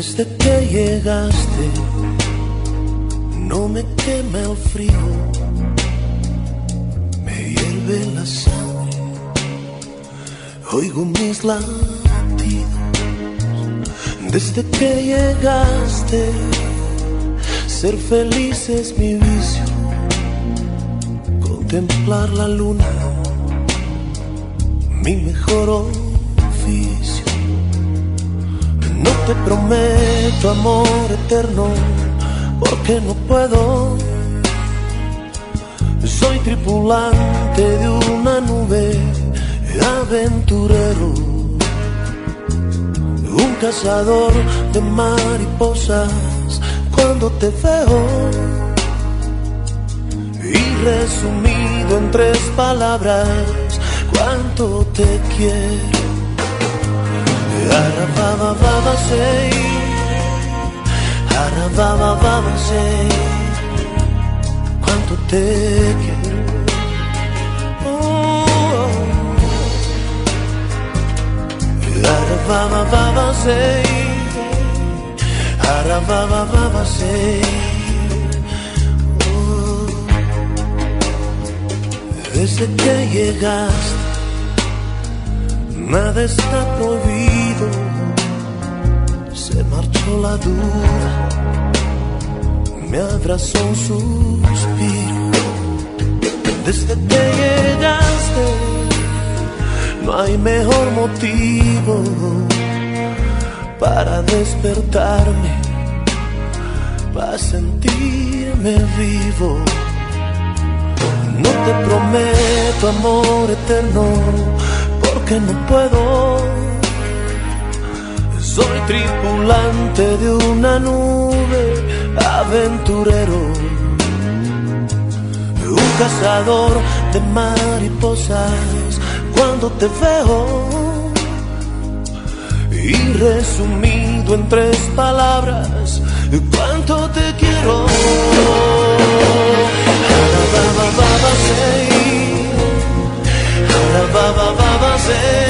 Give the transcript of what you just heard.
Desde que llegaste, no me quema el frío, me hierve la sangre oigo mis latidos. Desde que llegaste, ser feliz es mi vicio, contemplar la luna, mi mejor oficio. No te prometo amor eterno, porque no puedo. Soy tripulante de una nube, aventurero, un cazador de mariposas cuando te veo. Y resumido en tres palabras, cuánto te quiero. Arababa baba say Arababa baba say Cuánto te quiero Baba say oh. Desde que llegaste Nada está prohibido, se marchó la duda, me abrazó un suspiro. Desde que llegaste, no hay mejor motivo para despertarme, para sentirme vivo. No te prometo amor eterno porque no puedo. Soy tripulante de una nube, aventurero, un cazador de mariposas. Cuando te veo, y resumido en tres palabras, cuánto te quiero. Baba, baba, say,